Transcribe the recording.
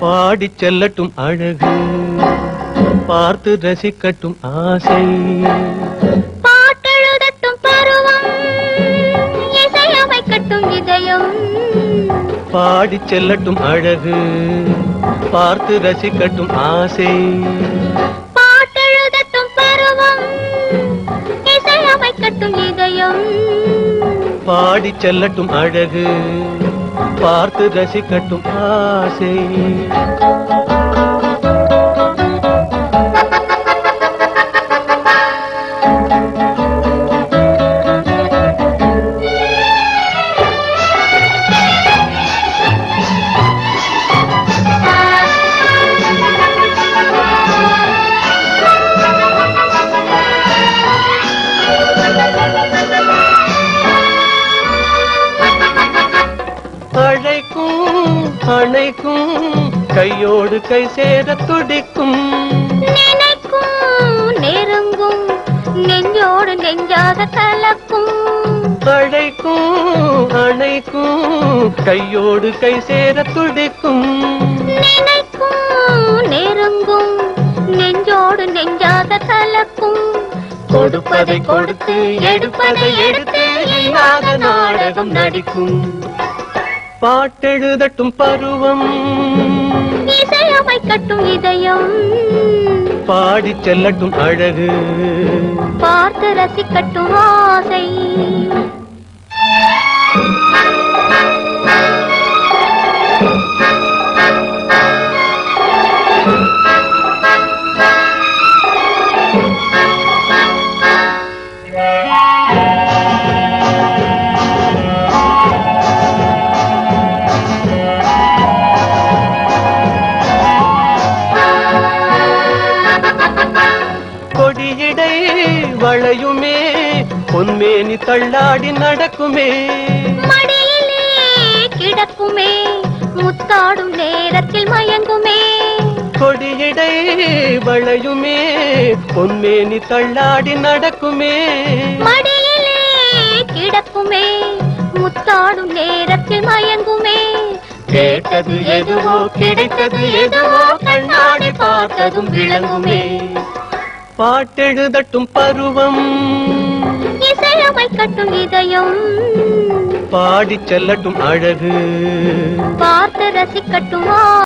பாடிச் செல்லட்டும் அழகு பார்த்து ரசிக்கட்டும் ஆசை. பாட்டெழுதட்டும் பருவம் இசையமைக்கட்டும் இதயம். பாடிச் செல்லட்டும் அழகு பார்த்து ரசிக்கட்டும் ஆசை. பாட்டெழுதட்டும் பருவம் இசையமைக்கட்டும் இதயம். பாடிச் செல்லட்டும் அழகு பார்த்து ரசிக்கட்டும் ஆசை. அழைக்கும் அணைக்கும் கையோடு கை சேர துடிக்கும். நினைக்கும் நெருங்கும் நெஞ்சோடு நெஞ்சாக கலக்கும் அழைக்கும் அணைக்கும் கையோடு கை சேர துடிக்கும். நினைக்கும் நெருங்கும் நெஞ்சோடு நெஞ்சாக கலக்கும் கொடுப்பதை கொடுத்து எடுப்பதை எடுத்து நாடகம் நடிக்கும். பாட்டெழுதட்டும் பருவம். இசையமைக்கட்டும் இதயம். பாடிச் செல்லட்டும் அழகு. பார்த்து ரசிக்கட்டும் ஆசை. கொடியிடை வளையுமே பொன்மேனி தள்ளாடி நடக்குமே. மடியிலே கிடக்குமே முத்தாடும் நேரத்தில் மயங்குமே. கொடியிடை வளையுமே பொன்மேனி தள்ளாடி நடக்குமே. மடியிலே கிடக்குமே முத்தாடும் நேரத்தில் மயங்குமே. கேட்டது எதுவோ கிடைத்தது எதுவோ கண்ணாடி பார்த்ததும் விளங்குமே. பாட்டெழுதட்டும் பருவம். இசையமைக்கட்டும் இதயம். பாடிச் செல்லட்டும் அழகு. பார்த்து ரசிக்கட்டும்?